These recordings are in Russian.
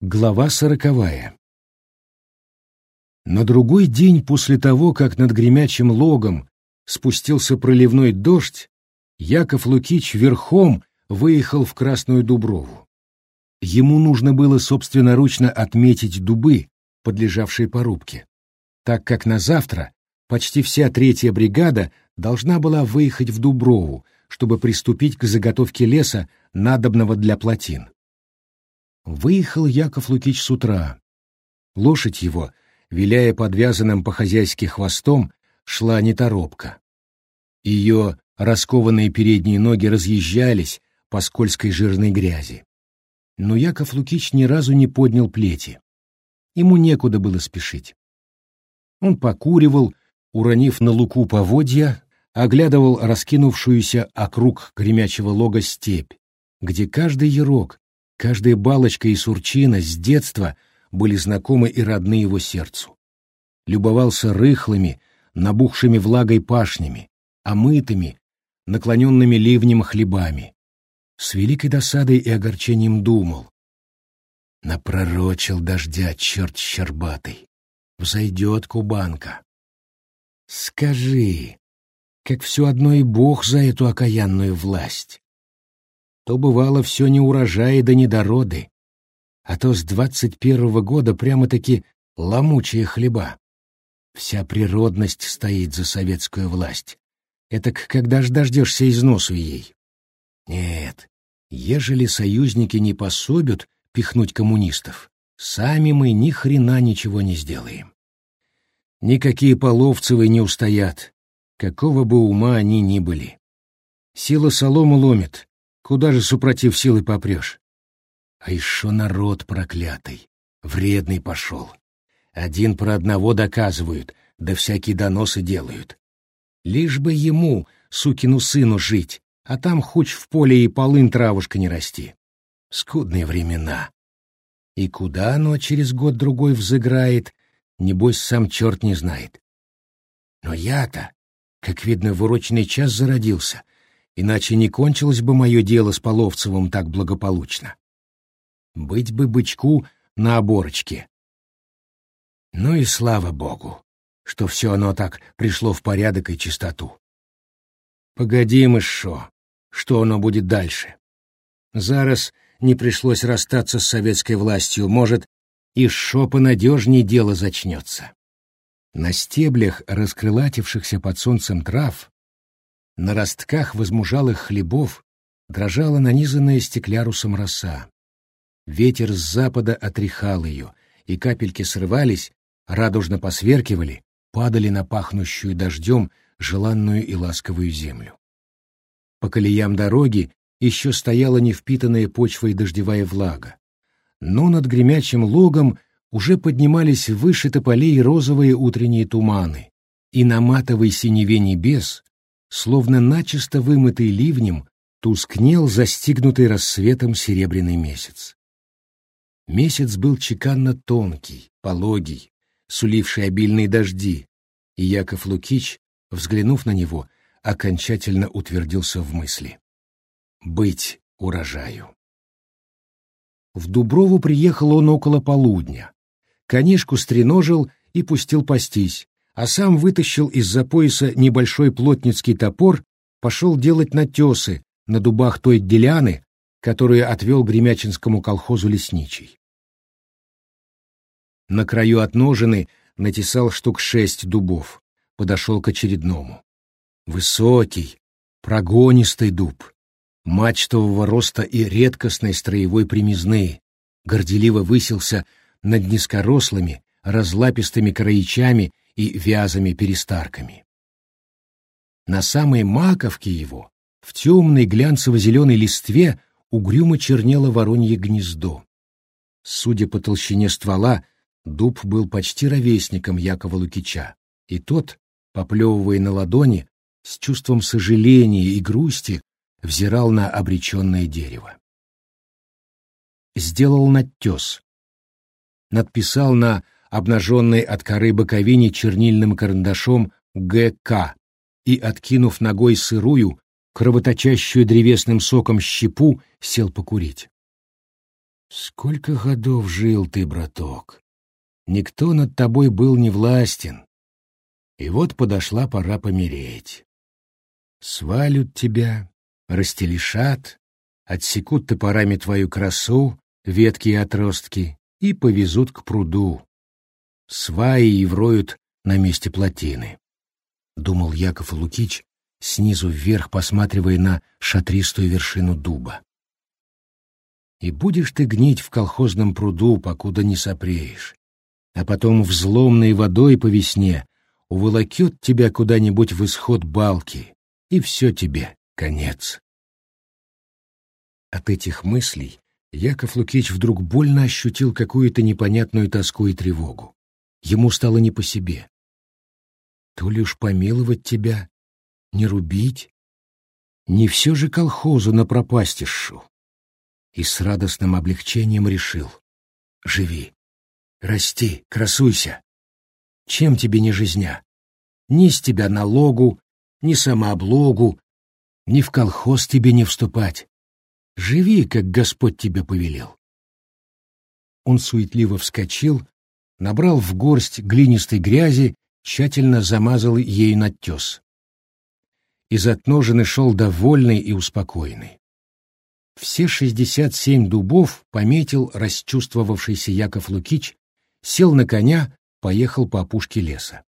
Глава сороковая. На другой день после того, как над гремячим логом спустился проливной дождь, Яков Лукич верхом выехал в Красную Дуброву. Ему нужно было собственноручно отметить дубы, подлежавшие порубке, так как на завтра почти вся третья бригада должна была выехать в Дуброву, чтобы приступить к заготовке леса, надобного для плотин. Выехал Яков Лукич с утра. Лошадь его, виляя подвязанным по-хозяйски хвостом, шла неторопко. Ее раскованные передние ноги разъезжались по скользкой жирной грязи. Но Яков Лукич ни разу не поднял плети. Ему некуда было спешить. Он покуривал, уронив на луку поводья, оглядывал раскинувшуюся округ гремячего лога степь, где каждый ярок, Каждая балочка и сурчина с детства были знакомы и родны его сердцу. Любовался рыхлыми, набухшими влагой пашнями, омытыми, наклоненными ливнем хлебами. С великой досадой и огорчением думал. Напророчил дождя черт щербатый. Взойдет кубанка. Скажи, как все одно и Бог за эту окаянную власть то бывало все не урожаи да недороды, а то с двадцать первого года прямо-таки ломучие хлеба. Вся природность стоит за советскую власть. Это когда ж дождешься износу ей? Нет, ежели союзники не пособят пихнуть коммунистов, сами мы ни хрена ничего не сделаем. Никакие Половцевы не устоят, какого бы ума они ни были. Сила солому ломит, Куда же, супротив силы, попрешь? А еще народ проклятый, вредный пошел. Один про одного доказывают, да всякие доносы делают. Лишь бы ему, сукину сыну, жить, а там хоть в поле и полын травушка не расти. Скудные времена. И куда оно через год-другой взыграет, небось сам черт не знает. Но я-то, как видно, в урочный час зародился — иначе не кончилось бы мое дело с Половцевым так благополучно. Быть бы бычку на оборочке. Ну и слава богу, что все оно так пришло в порядок и чистоту. Погоди, мышо, что оно будет дальше? Зараз не пришлось расстаться с советской властью, может, и шо понадежнее дело зачнется. На стеблях раскрылатившихся под солнцем трав на ростках возмужалых хлебов дрожала нанизанная стеклярусом роса. Ветер с запада отряхал ее, и капельки срывались, радужно посверкивали, падали на пахнущую дождем желанную и ласковую землю. По колеям дороги еще стояла невпитанная почвой дождевая влага. Но над гремячим логом уже поднимались выше тополей розовые утренние туманы, и на матовой синеве небес словно начисто вымытый ливнем, тускнел застигнутый рассветом серебряный месяц. Месяц был чеканно тонкий, пологий, суливший обильные дожди, и Яков Лукич, взглянув на него, окончательно утвердился в мысли. «Быть урожаю». В Дуброву приехал он около полудня. Конишку стреножил и пустил пастись, а сам вытащил из-за пояса небольшой плотницкий топор, пошел делать натесы на дубах той деляны, которую отвел Гремячинскому колхозу лесничий. На краю отножины натесал штук шесть дубов, подошел к очередному. Высокий, прогонистый дуб, мачтового роста и редкостной строевой примизны, горделиво высился над низкорослыми, разлапистыми краичами и вязами-перестарками. На самой маковке его, в темной глянцево-зеленой листве, угрюмо чернело воронье гнездо. Судя по толщине ствола, дуб был почти ровесником Якова Лукича, и тот, поплевывая на ладони, с чувством сожаления и грусти взирал на обреченное дерево. Сделал надтес. Надписал на обнаженной от коры боковине чернильным карандашом ГК и, откинув ногой сырую, кровоточащую древесным соком щепу, сел покурить. Сколько годов жил ты, браток? Никто над тобой был не властен. И вот подошла пора помереть. Свалют тебя, растелешат, отсекут топорами твою красу, ветки и отростки, и повезут к пруду. Сваи и вроют на месте плотины. Думал Яков Лукич, снизу вверх посматривая на шатристую вершину дуба. И будешь ты гнить в колхозном пруду, покуда не сопреешь. А потом взломной водой по весне уволокет тебя куда-нибудь в исход балки, и все тебе конец. От этих мыслей Яков Лукич вдруг больно ощутил какую-то непонятную тоску и тревогу. Ему стало не по себе. То ли уж помиловать тебя, не рубить, не все же колхозу на пропастишу и с радостным облегчением решил. Живи, расти, красуйся. Чем тебе не жизня? Ни с тебя налогу, ни самооблогу, ни в колхоз тебе не вступать. Живи, как Господь тебе повелел. Он суетливо вскочил, набрал в горсть глинистой грязи, тщательно замазал ей надтес. Из отножины шел довольный и успокоенный. Все шестьдесят семь дубов пометил расчувствовавшийся Яков Лукич, сел на коня, поехал по опушке леса.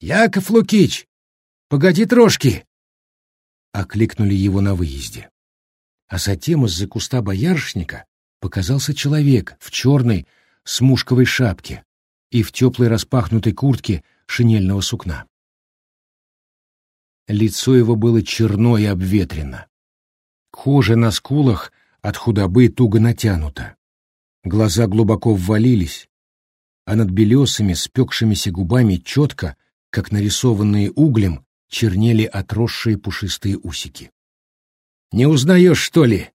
«Яков Лукич! Погоди трошки!» Окликнули его на выезде. А затем из-за куста боярышника показался человек в черной смушковой шапке и в теплой распахнутой куртке шинельного сукна. Лицо его было черно и обветрено. Кожа на скулах от худобы туго натянута. Глаза глубоко ввалились, а над белесыми, спекшимися губами четко, как нарисованные углем, чернели отросшие пушистые усики. «Не узнаешь, что ли?»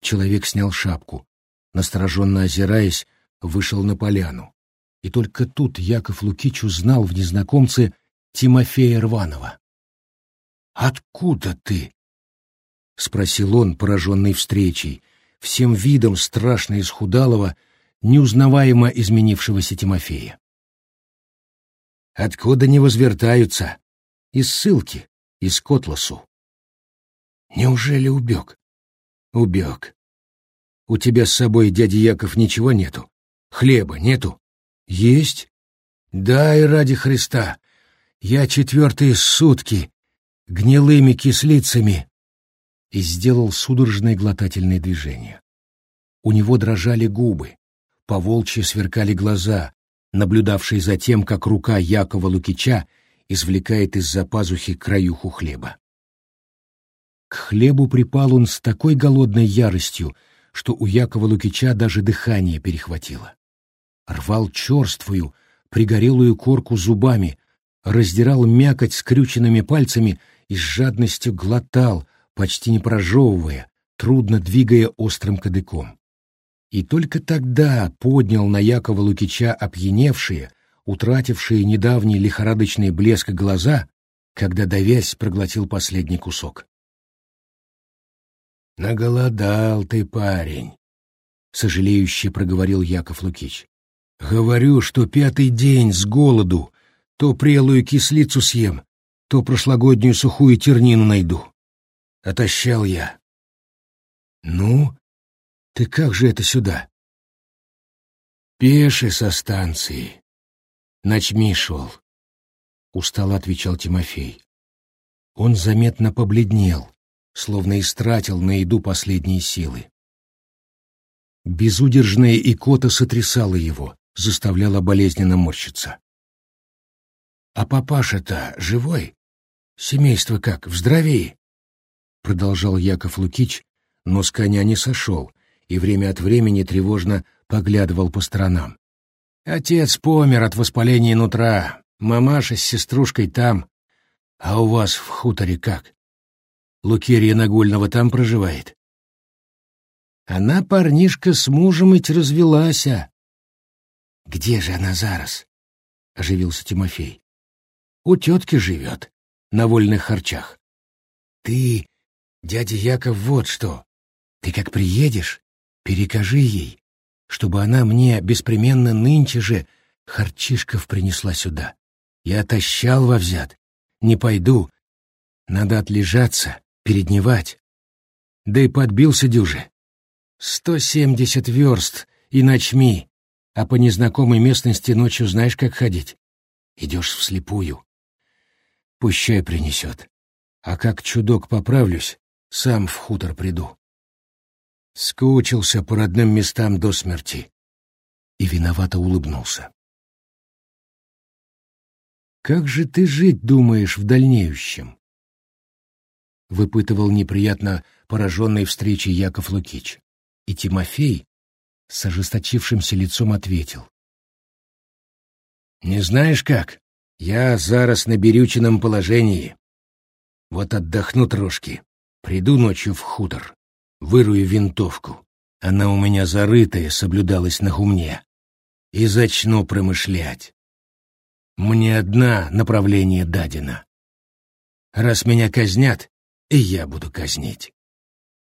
Человек снял шапку, настороженно озираясь, вышел на поляну. И только тут Яков Лукич узнал в незнакомце Тимофея Рванова. «Откуда ты?» — спросил он, пораженный встречей, всем видом страшно исхудалого, неузнаваемо изменившегося Тимофея. «Откуда не возвертаются? Из ссылки, из Котласу». «Неужели убег?» «Убег. У тебя с собой, дядя Яков, ничего нету? Хлеба нету?» «Есть. Дай ради Христа. Я четвертые сутки гнилыми кислицами и сделал судорожное глотательное движение. У него дрожали губы, поволчьи сверкали глаза, наблюдавшие за тем, как рука Якова Лукича извлекает из-за пазухи краюху хлеба. К хлебу припал он с такой голодной яростью, что у Якова Лукича даже дыхание перехватило. Рвал черствую, пригорелую корку зубами, раздирал мякоть скрюченными пальцами и с жадностью глотал, почти не прожевывая, трудно двигая острым кадыком. И только тогда поднял на Якова Лукича опьяневшие, утратившие недавний лихорадочный блеск глаза, когда, давясь, проглотил последний кусок. «Наголодал ты, парень», — сожалеюще проговорил Яков Лукич. «Говорю, что пятый день с голоду то прелую кислицу съем, то прошлогоднюю сухую тернину найду. Отощал я. Ну, ты как же это сюда? Пеши со станции. Ночми шел. Устало отвечал Тимофей. Он заметно побледнел, словно истратил на еду последние силы. Безудержная икота сотрясала его, заставляла болезненно морщиться. — А папаша-то живой? Семейство как, в здравии? — продолжал Яков Лукич, но с коня не сошел и время от времени тревожно поглядывал по сторонам. «Отец помер от воспаления нутра, мамаша с сеструшкой там. А у вас в хуторе как? Лукерья Нагульного там проживает?» «Она, парнишка, с мужем ведь развелась, а?» «Где же она зараз?» — оживился Тимофей. «У тетки живет, на вольных харчах. Ты Дядя Яков вот что. Ты как приедешь, перекажи ей, чтобы она мне беспременно нынче же харчишков принесла сюда. Я тащал во взят. Не пойду. Надо отлежаться, передневать. Да и подбился дюже. Сто семьдесят верст и ночми, а по незнакомой местности ночью знаешь, как ходить. Идешь вслепую. Пущай принесет. А как чудок поправлюсь, сам в хутор приду. Скучился по родным местам до смерти. И виновато улыбнулся. «Как же ты жить думаешь в дальнейшем?» Выпытывал неприятно пораженный встречей Яков Лукич. И Тимофей с ожесточившимся лицом ответил. «Не знаешь как? Я зараз на берюченном положении. Вот отдохну трошки, приду ночью в хутор, вырую винтовку. Она у меня зарытая, соблюдалась на гумне. И зачну промышлять. Мне одна направление дадено. Раз меня казнят, и я буду казнить.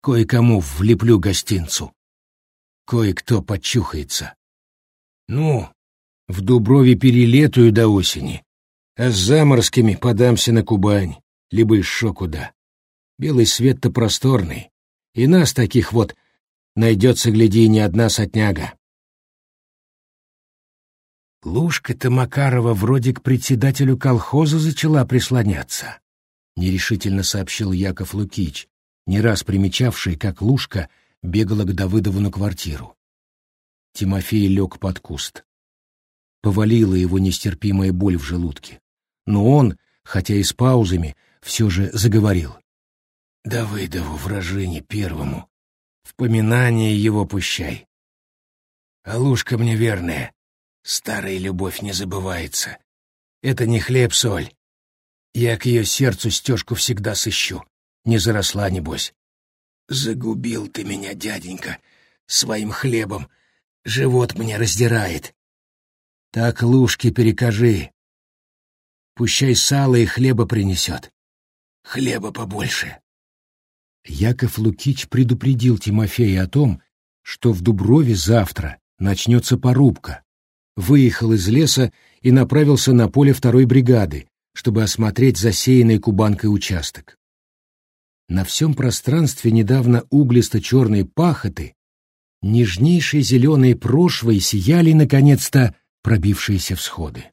Кое-кому влеплю гостинцу. Кое-кто почухается. Ну, в Дуброве перелетую до осени, а с заморскими подамся на Кубань, либо еще куда. Белый свет-то просторный, и нас таких вот найдется, гляди, не одна сотняга. Лушка-то Макарова вроде к председателю колхоза зачала прислоняться, — нерешительно сообщил Яков Лукич, не раз примечавший, как Лушка бегала к Давыдову на квартиру. Тимофей лег под куст. Повалила его нестерпимая боль в желудке. Но он, хотя и с паузами, все же заговорил. Давыдову вражине первому. В поминание его пущай. А Лушка мне верная. Старая любовь не забывается. Это не хлеб-соль. Я к ее сердцу стежку всегда сыщу. Не заросла, небось. Загубил ты меня, дяденька, своим хлебом. Живот мне раздирает. Так лужки перекажи. Пущай сало и хлеба принесет. Хлеба побольше. Яков Лукич предупредил Тимофея о том, что в Дуброве завтра начнется порубка. Выехал из леса и направился на поле второй бригады, чтобы осмотреть засеянный кубанкой участок. На всем пространстве недавно углисто-черной пахоты нежнейшей зеленой прошвой сияли, наконец-то, пробившиеся всходы.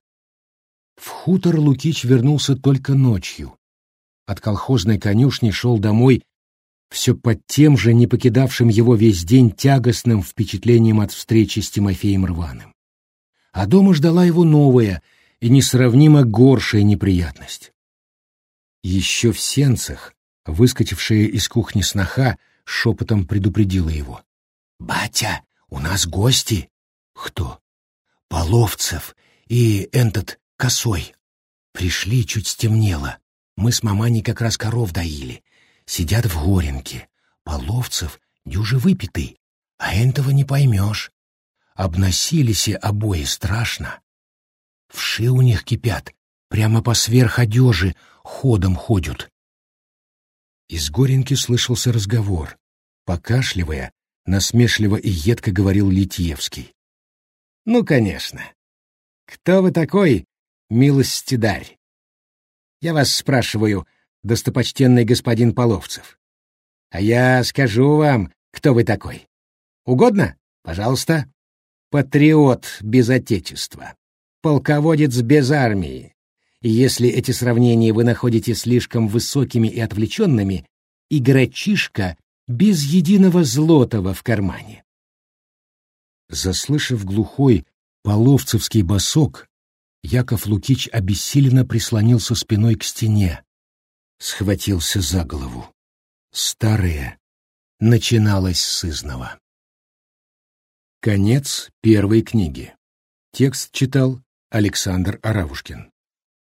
В хутор Лукич вернулся только ночью. От колхозной конюшни шел домой все под тем же, не покидавшим его весь день тягостным впечатлением от встречи с Тимофеем Рваным. А дома ждала его новая и несравнимо горшая неприятность. Еще в сенцах Выскочившая из кухни сноха шепотом предупредила его. «Батя, у нас гости!» «Кто?» «Половцев и этот косой. Пришли, чуть стемнело. Мы с маманей как раз коров доили. Сидят в горенке. Половцев дюже выпитый, а этого не поймешь. Обносились обои страшно. Вши у них кипят, прямо по сверх одежи ходом ходят. Из Горенки слышался разговор. Покашливая, насмешливо и едко говорил Литьевский. «Ну, конечно. Кто вы такой, милостидарь? Я вас спрашиваю, достопочтенный господин Половцев. А я скажу вам, кто вы такой. Угодно? Пожалуйста. Патриот без отечества. Полководец без армии. Если эти сравнения вы находите слишком высокими и отвлеченными, игрочишка без единого злотого в кармане. Заслышав глухой половцевский босок, Яков Лукич обессиленно прислонился спиной к стене, схватился за голову. Старое начиналось с изного. Конец первой книги. Текст читал Александр Аравушкин.